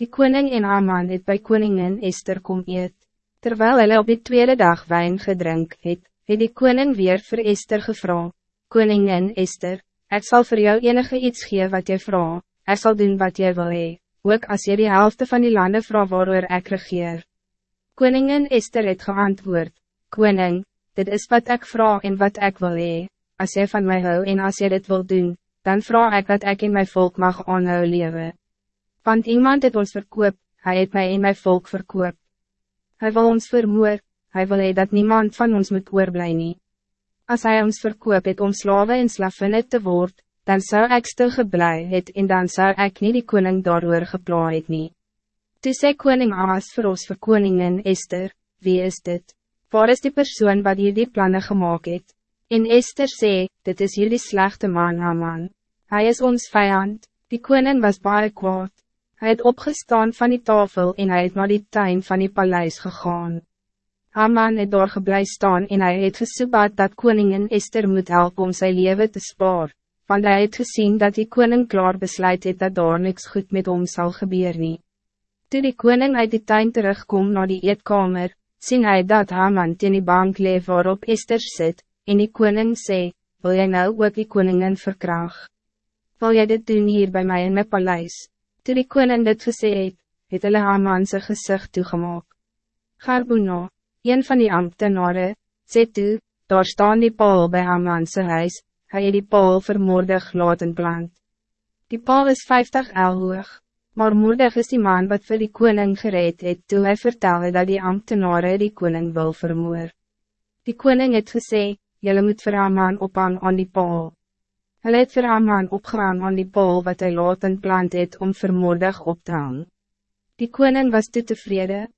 Die koning en Haman het by koningin Esther kom eet. Terwijl hulle op die tweede dag wijn gedrink het, het die koning weer voor Esther gevra. Koningin Esther, ik zal voor jou enige iets gee wat jy vraag, ik zal doen wat jy wil hee, ook als jy die helft van die landen vraag waarover ek regeer. Koningin Esther het geantwoord, Koning, dit is wat ik vraag en wat ik wil hee, als jy van mij hou en als jy dit wil doen, dan vraag ik dat ik in mijn volk mag aanhou leven. Want iemand het ons verkoop, hij het mij in mijn volk verkoop. Hij wil ons vermoor, hij wil hee dat niemand van ons moet oorblij nie. As hy ons verkoop het om slawe en slavinne te word, dan zou ik stil geblij het en dan zou ik niet die koning daarover geplaai het nie. Toe sê koning Aas vir ons vir koningin Esther, wie is dit? Waar is die persoon wat hier die plannen gemaakt het? En Esther sê, dit is hier die slechte man Haman. Hij is ons vijand, die koning was baie kwaad. Hij het opgestaan van die tafel en hij het naar die tuin van die paleis gegaan. Haman het daar geblij staan en hij het gesoebaat dat koningin Esther moet helpen om zijn leven te sparen, want hij het gezien dat die koning klaar besluit het dat daar niks goed met hom zal gebeuren. nie. Toe die koning uit die tuin terugkom naar die eetkamer, sien hij dat Haman teen die bank leef waarop Esther zit, en die koning sê, wil jij nou ook die koningin verkraag? Wil jij dit doen hier bij mij in mijn paleis? Toe die koning dit gesê het, het hulle Haman sy gezicht toegemaak. Garbuna, een van die ambtenaren, sê toe, daar staan die paal bij Haman sy huis, hy het die paal vermoordig laten plant. Die paal is 50 el hoog, maar moordig is die man wat vir die koning gereed het toe hy vertelde dat die ambtenaren die koning wil vermoor. Die koning het gesê, jylle moet vir Haman ophang aan die paal. Hij het vir Haman opgegaan aan die paal wat hij laat in plant het om vermoordig op te hang. Die koning was te tevreden,